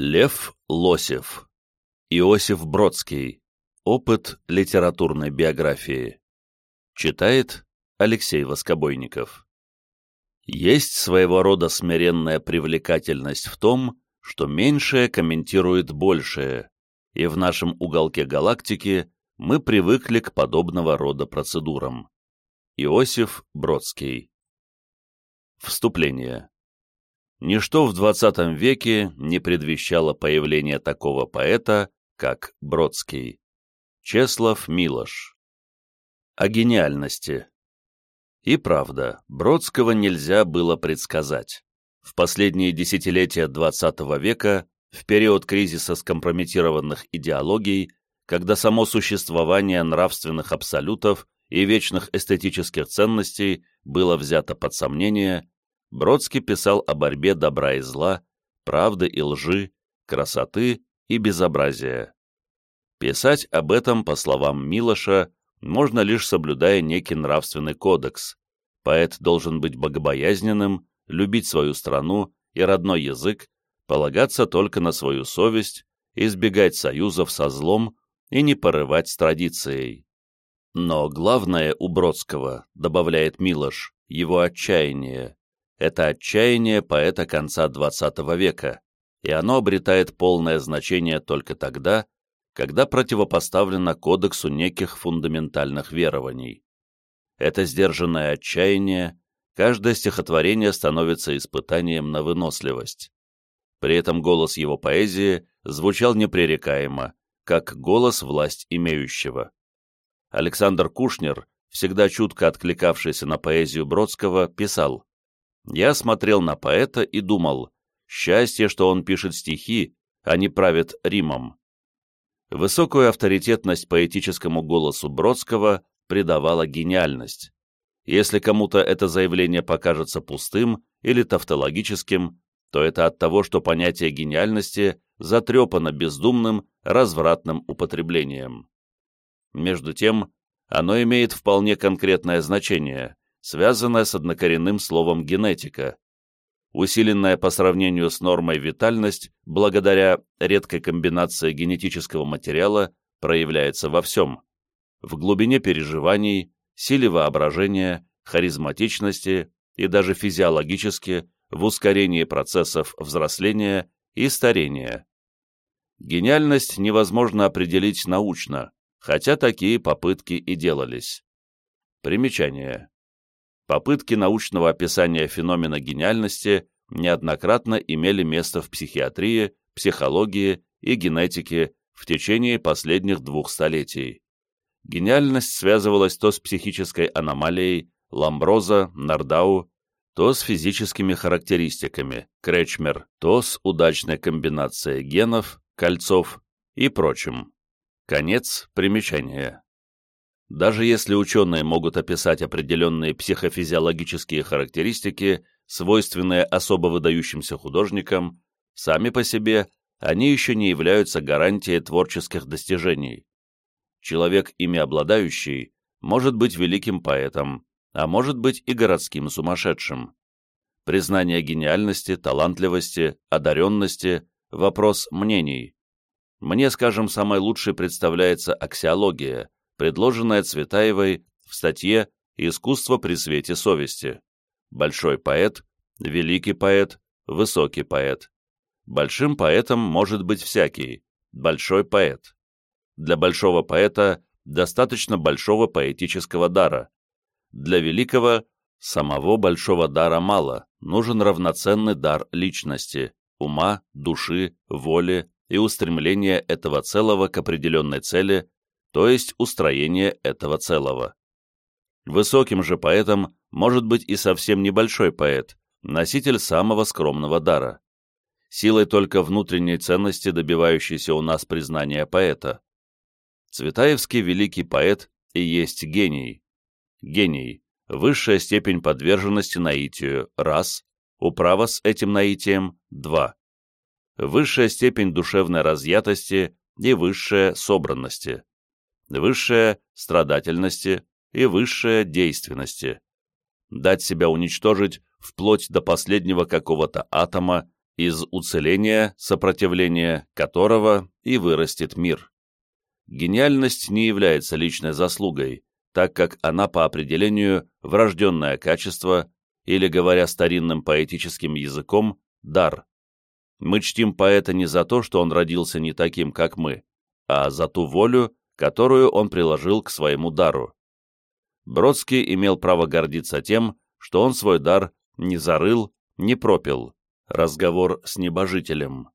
Лев Лосев. Иосиф Бродский. Опыт литературной биографии. Читает Алексей Воскобойников. Есть своего рода смиренная привлекательность в том, что меньшее комментирует большее, и в нашем уголке галактики мы привыкли к подобного рода процедурам. Иосиф Бродский. Вступление. Ничто в XX веке не предвещало появление такого поэта, как Бродский. Чеслав Милош. О гениальности. И правда, Бродского нельзя было предсказать. В последние десятилетия XX века, в период кризиса скомпрометированных идеологий, когда само существование нравственных абсолютов и вечных эстетических ценностей было взято под сомнение, Бродский писал о борьбе добра и зла, правды и лжи, красоты и безобразия. Писать об этом, по словам Милоша, можно лишь соблюдая некий нравственный кодекс. Поэт должен быть богобоязненным, любить свою страну и родной язык, полагаться только на свою совесть, избегать союзов со злом и не порывать с традицией. Но главное у Бродского, добавляет Милош, его отчаяние, это отчаяние поэта конца XX века, и оно обретает полное значение только тогда, когда противопоставлено кодексу неких фундаментальных верований. Это сдержанное отчаяние, каждое стихотворение становится испытанием на выносливость. При этом голос его поэзии звучал непререкаемо, как голос власть имеющего. Александр Кушнер, всегда чутко откликавшийся на поэзию Бродского, писал я смотрел на поэта и думал, счастье, что он пишет стихи, а не правит Римом. Высокую авторитетность поэтическому голосу Бродского придавала гениальность. Если кому-то это заявление покажется пустым или тавтологическим, то это от того, что понятие гениальности затрепано бездумным, развратным употреблением. Между тем, оно имеет вполне конкретное значение, связанная с однокоренным словом «генетика». Усиленная по сравнению с нормой витальность, благодаря редкой комбинации генетического материала, проявляется во всем. В глубине переживаний, силе воображения, харизматичности и даже физиологически в ускорении процессов взросления и старения. Гениальность невозможно определить научно, хотя такие попытки и делались. Примечание. Попытки научного описания феномена гениальности неоднократно имели место в психиатрии, психологии и генетике в течение последних двух столетий. Гениальность связывалась то с психической аномалией Ламброза, Нардау, то с физическими характеристиками Кречмер, то с удачной комбинацией генов, кольцов и прочим. Конец примечания. Даже если ученые могут описать определенные психофизиологические характеристики, свойственные особо выдающимся художникам, сами по себе они еще не являются гарантией творческих достижений. Человек, ими обладающий, может быть великим поэтом, а может быть и городским сумасшедшим. Признание гениальности, талантливости, одаренности – вопрос мнений. Мне, скажем, самой лучшей представляется аксиология – предложенная Цветаевой в статье «Искусство при свете совести». Большой поэт, великий поэт, высокий поэт. Большим поэтом может быть всякий, большой поэт. Для большого поэта достаточно большого поэтического дара. Для великого самого большого дара мало, нужен равноценный дар личности, ума, души, воли и устремления этого целого к определенной цели то есть устроение этого целого. Высоким же поэтом может быть и совсем небольшой поэт, носитель самого скромного дара. Силой только внутренней ценности, добивающейся у нас признания поэта. Цветаевский великий поэт и есть гений. Гений – высшая степень подверженности наитию – раз, управа с этим наитием – два. Высшая степень душевной разъятости и высшая собранности высшее – страдательности и высшее – действенности. Дать себя уничтожить вплоть до последнего какого-то атома из уцеления, сопротивления которого и вырастет мир. Гениальность не является личной заслугой, так как она по определению врожденное качество, или, говоря старинным поэтическим языком, дар. Мы чтим поэта не за то, что он родился не таким, как мы, а за ту волю, которую он приложил к своему дару. Бродский имел право гордиться тем, что он свой дар не зарыл, не пропил. Разговор с небожителем.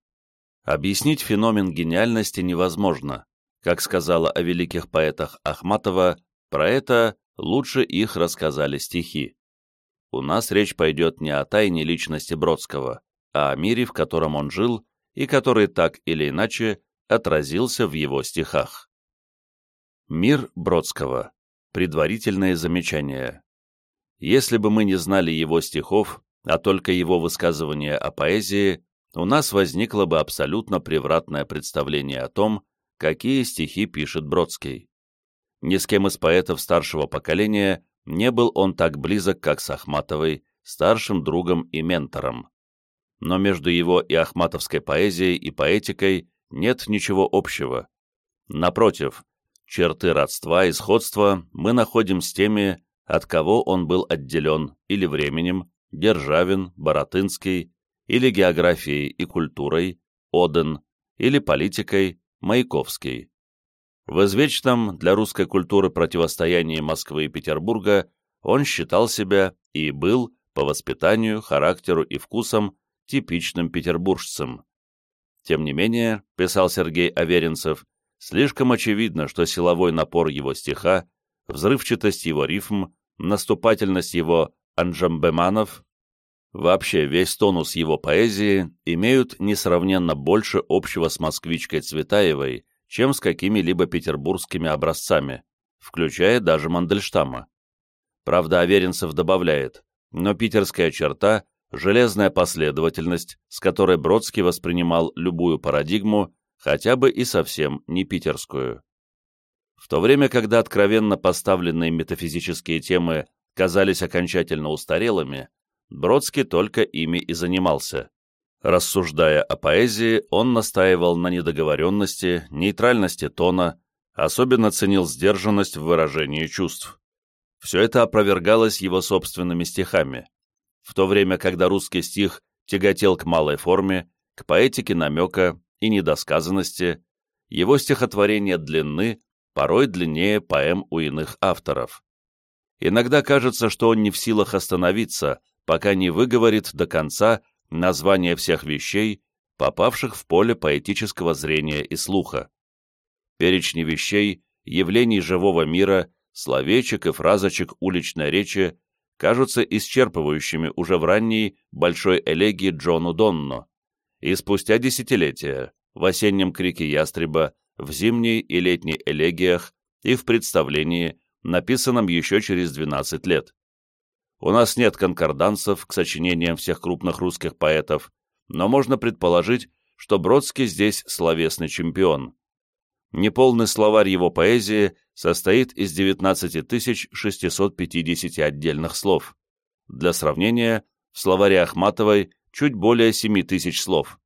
Объяснить феномен гениальности невозможно. Как сказала о великих поэтах Ахматова, про это лучше их рассказали стихи. У нас речь пойдет не о тайне личности Бродского, а о мире, в котором он жил и который так или иначе отразился в его стихах. Мир Бродского. Предварительные замечания. Если бы мы не знали его стихов, а только его высказывания о поэзии, у нас возникло бы абсолютно превратное представление о том, какие стихи пишет Бродский. Ни с кем из поэтов старшего поколения не был он так близок, как с Ахматовой, старшим другом и ментором. Но между его и ахматовской поэзией и поэтикой нет ничего общего. Напротив, черты родства и сходства мы находим с теми, от кого он был отделен или временем, Державин, Боротынский, или географией и культурой, Оден, или политикой, Маяковский. В извечном для русской культуры противостоянии Москвы и Петербурга он считал себя и был, по воспитанию, характеру и вкусам, типичным петербуржцем. Тем не менее, писал Сергей Аверинцев, слишком очевидно, что силовой напор его стиха, взрывчатость его рифм, наступательность его анджамбеманов, вообще весь тонус его поэзии имеют несравненно больше общего с москвичкой Цветаевой, чем с какими-либо петербургскими образцами, включая даже Мандельштама. Правда, Аверинцев добавляет, но питерская черта – железная последовательность, с которой Бродский воспринимал любую парадигму, хотя бы и совсем не питерскую. В то время, когда откровенно поставленные метафизические темы казались окончательно устарелыми, Бродский только ими и занимался. Рассуждая о поэзии, он настаивал на недоговоренности, нейтральности тона, особенно ценил сдержанность в выражении чувств. Все это опровергалось его собственными стихами. В то время, когда русский стих тяготел к малой форме, к поэтике намека и недосказанности, его стихотворения длинны, порой длиннее поэм у иных авторов. Иногда кажется, что он не в силах остановиться, пока не выговорит до конца название всех вещей, попавших в поле поэтического зрения и слуха. Перечни вещей, явлений живого мира, словечек и фразочек уличной речи кажутся исчерпывающими уже в ранней большой элегии Джону Донно, и спустя десятилетия, в осеннем крике ястреба, в зимней и летней элегиях и в представлении, написанном еще через 12 лет. У нас нет конкордансов к сочинениям всех крупных русских поэтов, но можно предположить, что Бродский здесь словесный чемпион. Неполный словарь его поэзии состоит из 19 650 отдельных слов. Для сравнения, в словаре Ахматовой чуть более 7 тысяч слов.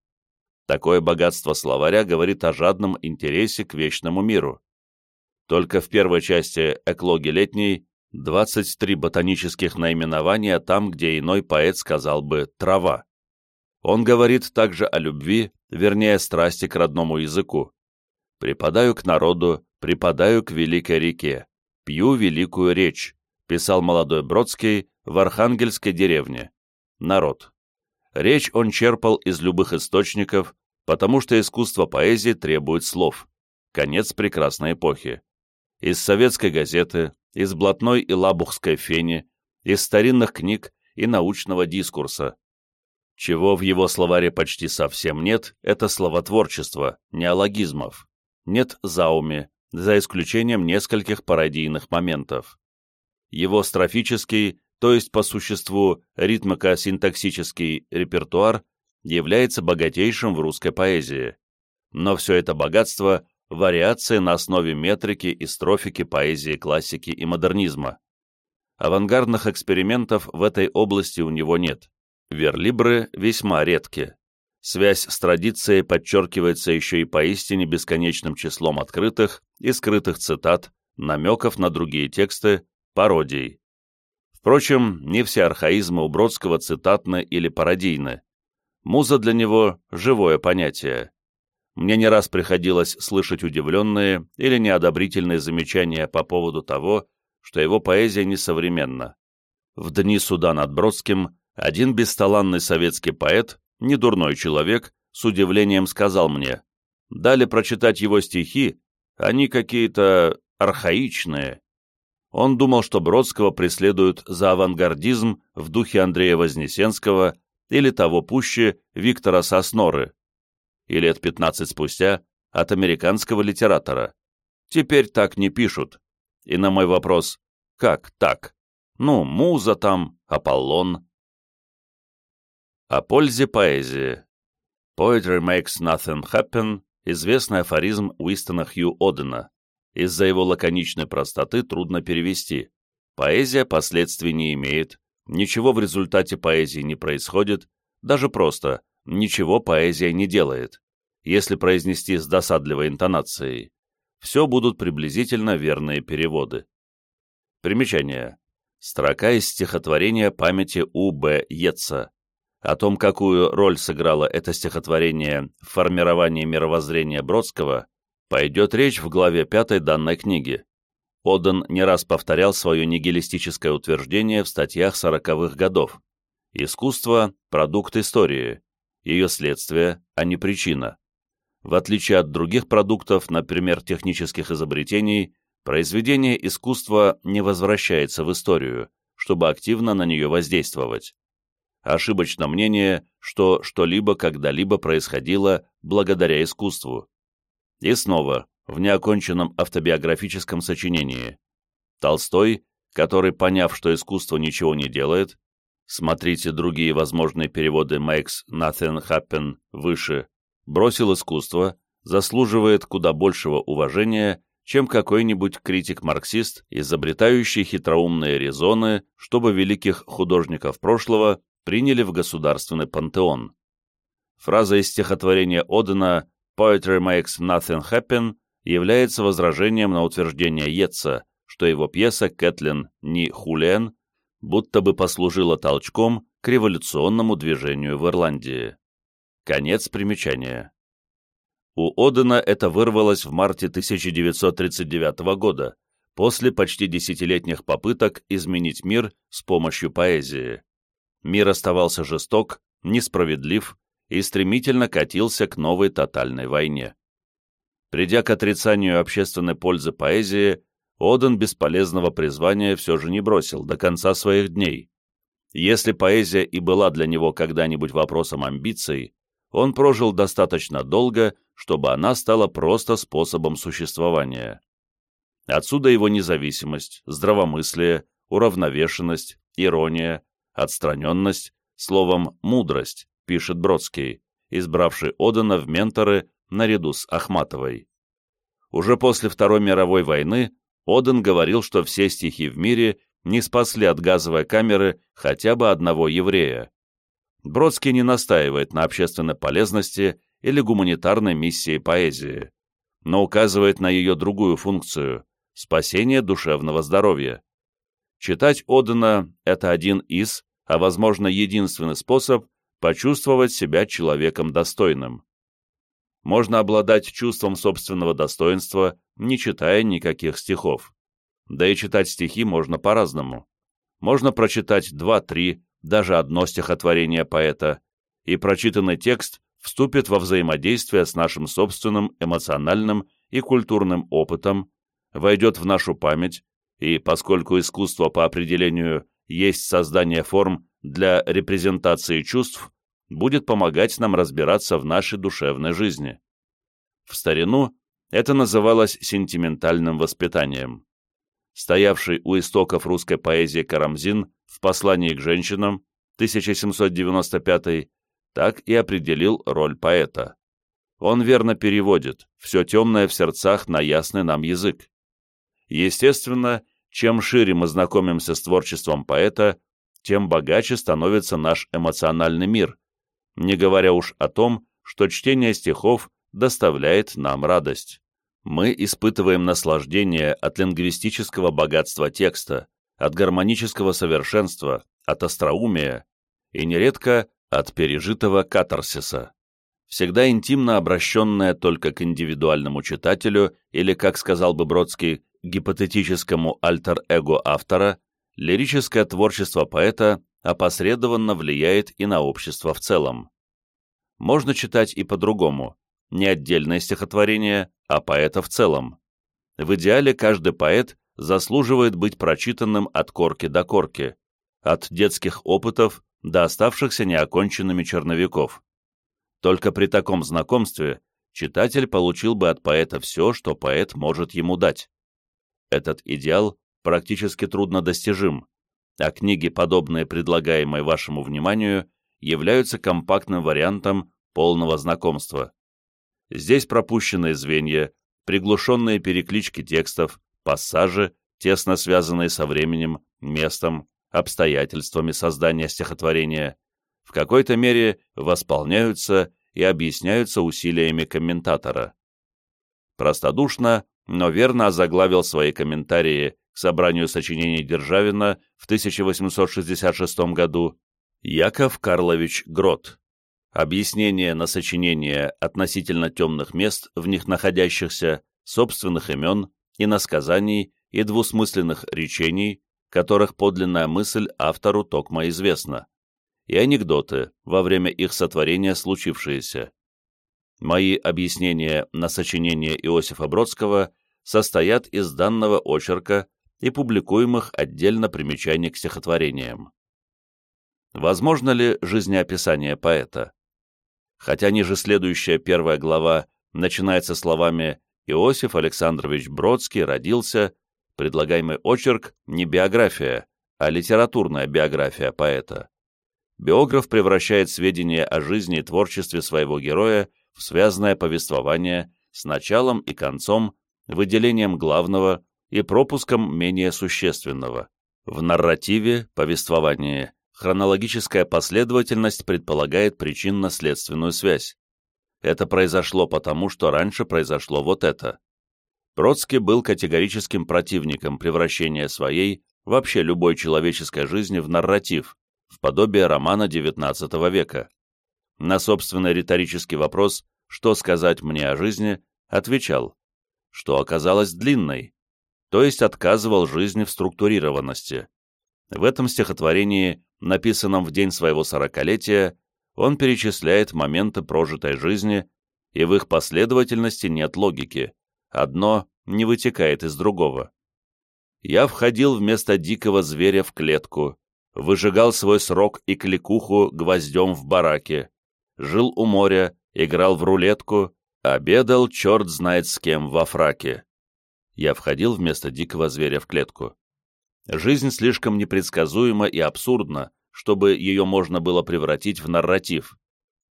Такое богатство словаря говорит о жадном интересе к вечному миру. Только в первой части «Эклоги летней» 23 ботанических наименования там, где иной поэт сказал бы «трава». Он говорит также о любви, вернее, страсти к родному языку. «Припадаю к народу, припадаю к великой реке, пью великую речь», писал молодой Бродский в Архангельской деревне. Народ. Речь он черпал из любых источников, потому что искусство поэзии требует слов. Конец прекрасной эпохи. Из советской газеты, из блатной и лабухской фени, из старинных книг и научного дискурса. Чего в его словаре почти совсем нет, это словотворчество, неологизмов. Нет зауми, за исключением нескольких пародийных моментов. Его строфический, то есть по существу ритмико-синтаксический репертуар является богатейшим в русской поэзии. Но все это богатство вариации на основе метрики и строфики поэзии классики и модернизма. Авангардных экспериментов в этой области у него нет. Верлибры весьма редки. Связь с традицией подчеркивается еще и поистине бесконечным числом открытых и скрытых цитат, намеков на другие тексты, пародий. Впрочем, не все архаизмы у Бродского цитатны или пародийны. Муза для него – живое понятие. Мне не раз приходилось слышать удивленные или неодобрительные замечания по поводу того, что его поэзия несовременна. В дни суда над Бродским один бесталанный советский поэт, недурной человек, с удивлением сказал мне, дали прочитать его стихи, они какие-то архаичные. Он думал, что Бродского преследуют за авангардизм в духе Андрея Вознесенского или того пуще Виктора Сосноры и лет 15 спустя от американского литератора. Теперь так не пишут. И на мой вопрос «Как так?» Ну, муза там, Аполлон. О пользе поэзии. Poetry makes nothing happen – известный афоризм Уистона Хью Одена. Из-за его лаконичной простоты трудно перевести. Поэзия последствий не имеет, ничего в результате поэзии не происходит, даже просто ничего поэзия не делает, если произнести с досадливой интонацией. Все будут приблизительно верные переводы. Примечание. Строка из стихотворения памяти У. Б. Йетса. О том, какую роль сыграло это стихотворение в формировании мировоззрения Бродского, пойдет речь в главе 5 данной книги. Оден не раз повторял свое нигилистическое утверждение в статьях сороковых годов. Искусство – продукт истории, ее следствие, а не причина. В отличие от других продуктов, например, технических изобретений, произведение искусства не возвращается в историю, чтобы активно на нее воздействовать. Ошибочно мнение, что что-либо когда-либо происходило благодаря искусству. И снова, в неоконченном автобиографическом сочинении. Толстой, который, поняв, что искусство ничего не делает, смотрите другие возможные переводы «makes nothing happen» выше, бросил искусство, заслуживает куда большего уважения, чем какой-нибудь критик-марксист, изобретающий хитроумные резоны, чтобы великих художников прошлого приняли в государственный пантеон. Фраза из стихотворения Одена «Poetry makes nothing happen» является возражением на утверждение Йетса, что его пьеса «Кэтлин Ни Хулиен» будто бы послужила толчком к революционному движению в Ирландии. Конец примечания. У Одена это вырвалось в марте 1939 года, после почти десятилетних попыток изменить мир с помощью поэзии. Мир оставался жесток, несправедлив и стремительно катился к новой тотальной войне. Придя к отрицанию общественной пользы поэзии, Оден бесполезного призвания все же не бросил до конца своих дней. Если поэзия и была для него когда-нибудь вопросом амбиций, он прожил достаточно долго, чтобы она стала просто способом существования. Отсюда его независимость, здравомыслие, уравновешенность, ирония, отстраненность, словом, мудрость, пишет Бродский, избравший Одена в менторы наряду с Ахматовой. Уже после Второй мировой войны Оден говорил, что все стихи в мире не спасли от газовой камеры хотя бы одного еврея. Бродский не настаивает на общественной полезности или гуманитарной миссии поэзии, но указывает на ее другую функцию – спасение душевного здоровья. Читать Одена – это один из, а возможно единственный способ почувствовать себя человеком достойным. Можно обладать чувством собственного достоинства, не читая никаких стихов. Да и читать стихи можно по-разному. Можно прочитать два-три, даже одно стихотворение поэта, и прочитанный текст вступит во взаимодействие с нашим собственным эмоциональным и культурным опытом, войдет в нашу память, и поскольку искусство по определению есть создание форм для репрезентации чувств, будет помогать нам разбираться в нашей душевной жизни. В старину это называлось сентиментальным воспитанием. Стоявший у истоков русской поэзии Карамзин в послании к женщинам 1795 так и определил роль поэта. Он верно переводит все темное в сердцах на ясный нам язык. Естественно, чем шире мы знакомимся с творчеством поэта, тем богаче становится наш эмоциональный мир, не говоря уж о том, что чтение стихов доставляет нам радость. Мы испытываем наслаждение от лингвистического богатства текста, от гармонического совершенства, от остроумия и нередко от пережитого катарсиса. Всегда интимно обращенное только к индивидуальному читателю или, как сказал бы Бродский, гипотетическому альтер-эго автора, лирическое творчество поэта опосредованно влияет и на общество в целом. Можно читать и по-другому, не отдельное стихотворение, а поэта в целом. В идеале каждый поэт заслуживает быть прочитанным от корки до корки, от детских опытов до оставшихся неоконченными черновиков. Только при таком знакомстве читатель получил бы от поэта все, что поэт может ему дать. Этот идеал практически труднодостижим, а книги, подобные предлагаемой вашему вниманию, являются компактным вариантом полного знакомства. Здесь пропущенные звенья, приглушенные переклички текстов, пассажи, тесно связанные со временем, местом, обстоятельствами создания стихотворения, в какой-то мере восполняются и объясняются усилиями комментатора. Простодушно, но верно озаглавил свои комментарии собранию сочинений Державина в 1866 году Яков Карлович Грот. Объяснение на сочинение относительно темных мест, в них находящихся, собственных имен, иносказаний и двусмысленных речений, которых подлинная мысль автору токмо известна, и анекдоты, во время их сотворения случившиеся. Мои объяснения на сочинение Иосифа Бродского состоят из данного очерка и публикуемых отдельно примечаний к стихотворениям. Возможно ли жизнеописание поэта? Хотя ниже следующая первая глава начинается словами «Иосиф Александрович Бродский родился», предлагаемый очерк не биография, а литературная биография поэта. Биограф превращает сведения о жизни и творчестве своего героя в связанное повествование с началом и концом, выделением главного и пропуском менее существенного. В нарративе, повествовании, хронологическая последовательность предполагает причинно-следственную связь. Это произошло потому, что раньше произошло вот это. Бродский был категорическим противником превращения своей, вообще любой человеческой жизни в нарратив, в подобие романа XIX века. На собственный риторический вопрос «Что сказать мне о жизни?» отвечал, что оказалось длинной, то есть отказывал жизни в структурированности. В этом стихотворении, написанном в день своего сорокалетия, он перечисляет моменты прожитой жизни, и в их последовательности нет логики. Одно не вытекает из другого. Я входил вместо дикого зверя в клетку, выжигал свой срок и кликуху гвоздем в бараке, жил у моря, играл в рулетку, обедал черт знает с кем во фраке. Я входил вместо дикого зверя в клетку. Жизнь слишком непредсказуема и абсурдна, чтобы ее можно было превратить в нарратив.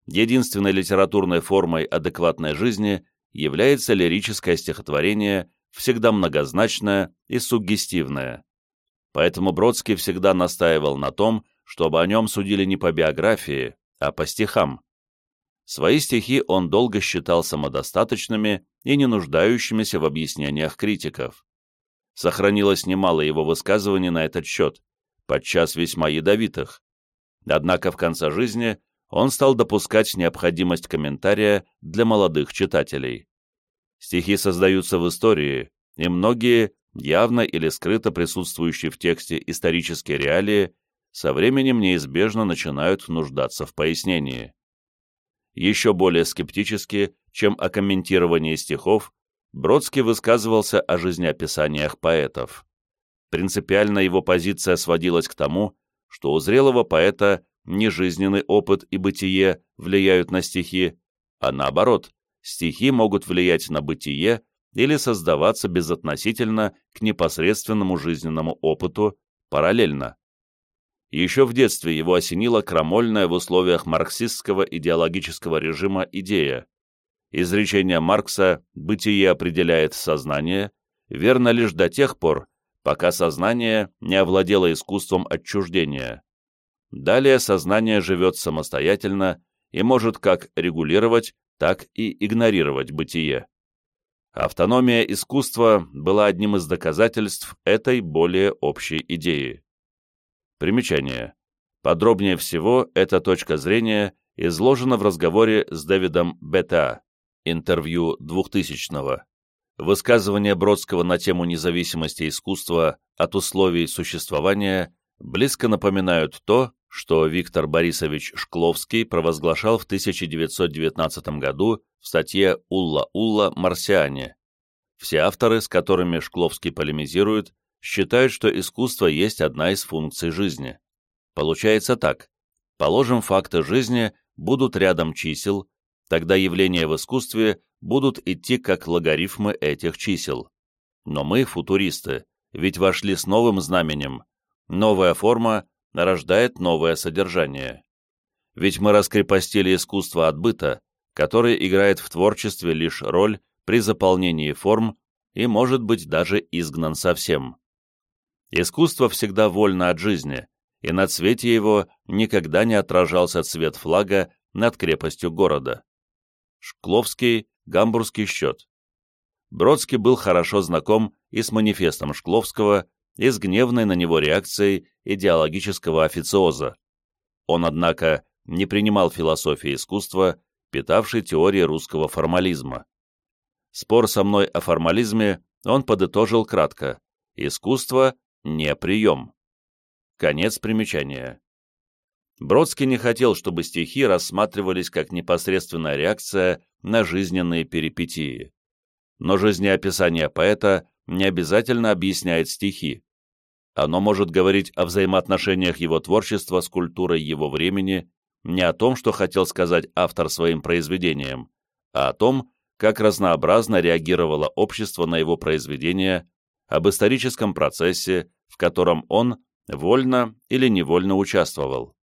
Единственной литературной формой адекватной жизни является лирическое стихотворение, всегда многозначное и суггестивное. Поэтому Бродский всегда настаивал на том, чтобы о нем судили не по биографии, а по стихам. Свои стихи он долго считал самодостаточными и не нуждающимися в объяснениях критиков. Сохранилось немало его высказываний на этот счет, подчас весьма ядовитых. Однако в конце жизни он стал допускать необходимость комментария для молодых читателей. Стихи создаются в истории, и многие явно или скрыто присутствующие в тексте исторические реалии, со временем неизбежно начинают нуждаться в пояснении. Еще более скептически, чем о комментировании стихов, Бродский высказывался о жизнеописаниях поэтов. Принципиально его позиция сводилась к тому, что у зрелого поэта не жизненный опыт и бытие влияют на стихи, а наоборот, стихи могут влиять на бытие или создаваться безотносительно к непосредственному жизненному опыту параллельно. Еще в детстве его осенила крамольная в условиях марксистского идеологического режима идея. Изречение Маркса «бытие определяет сознание» верно лишь до тех пор, пока сознание не овладело искусством отчуждения. Далее сознание живет самостоятельно и может как регулировать, так и игнорировать бытие. Автономия искусства была одним из доказательств этой более общей идеи. Примечание. Подробнее всего эта точка зрения изложена в разговоре с Дэвидом Бета, интервью 2000-го. Высказывание Бродского на тему независимости искусства от условий существования близко напоминают то, что Виктор Борисович Шкловский провозглашал в 1919 году в статье «Улла-Улла. Марсиане». Все авторы, с которыми Шкловский полемизирует, считают, что искусство есть одна из функций жизни. Получается так. Положим, факты жизни будут рядом чисел, тогда явления в искусстве будут идти как логарифмы этих чисел. Но мы, футуристы, ведь вошли с новым знаменем. Новая форма рождает новое содержание. Ведь мы раскрепостили искусство от быта, который играет в творчестве лишь роль при заполнении форм и, может быть, даже изгнан совсем. Искусство всегда вольно от жизни, и на цвете его никогда не отражался цвет флага над крепостью города. Шкловский, Гамбургский счет. Бродский был хорошо знаком и с манифестом Шкловского, и с гневной на него реакцией идеологического официоза. Он, однако, не принимал философии искусства, питавшей теории русского формализма. Спор со мной о формализме он подытожил кратко. Искусство — не прием. Конец примечания. Бродский не хотел, чтобы стихи рассматривались как непосредственная реакция на жизненные перипетии. Но жизнеописание поэта не обязательно объясняет стихи. Оно может говорить о взаимоотношениях его творчества с культурой его времени, не о том, что хотел сказать автор своим произведением, а о том, как разнообразно реагировало общество на его произведения, об историческом процессе, в котором он вольно или невольно участвовал.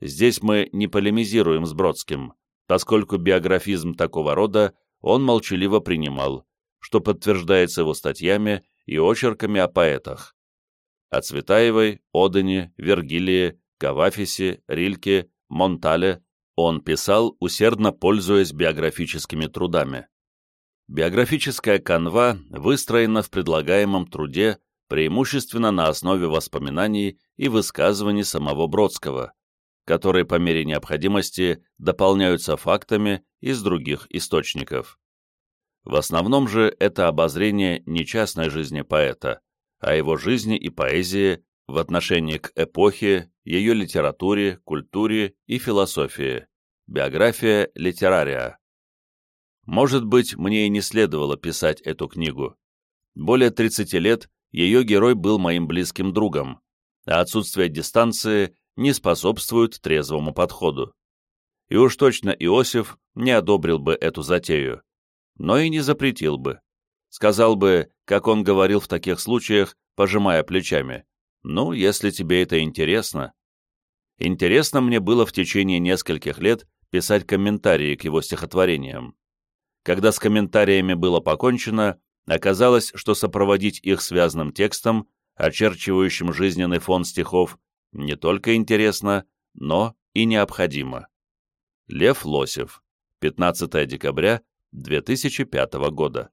Здесь мы не полемизируем с Бродским, поскольку биографизм такого рода он молчаливо принимал, что подтверждается его статьями и очерками о поэтах. О Цветаевой, Одене, Вергилии, Кавафисе, Рильке, Монтале он писал, усердно пользуясь биографическими трудами. Биографическая канва выстроена в предлагаемом труде преимущественно на основе воспоминаний и высказываний самого Бродского, которые по мере необходимости дополняются фактами из других источников. В основном же это обозрение не частной жизни поэта, а его жизни и поэзии в отношении к эпохе, ее литературе, культуре и философии. Биография литерария. Может быть, мне и не следовало писать эту книгу. Более 30 лет ее герой был моим близким другом, а отсутствие дистанции не способствует трезвому подходу. И уж точно Иосиф не одобрил бы эту затею, но и не запретил бы. Сказал бы, как он говорил в таких случаях, пожимая плечами, «Ну, если тебе это интересно». Интересно мне было в течение нескольких лет писать комментарии к его стихотворениям. Когда с комментариями было покончено, Оказалось, что сопроводить их связанным текстом, очерчивающим жизненный фон стихов, не только интересно, но и необходимо. Лев Лосев, 15 декабря 2005 года.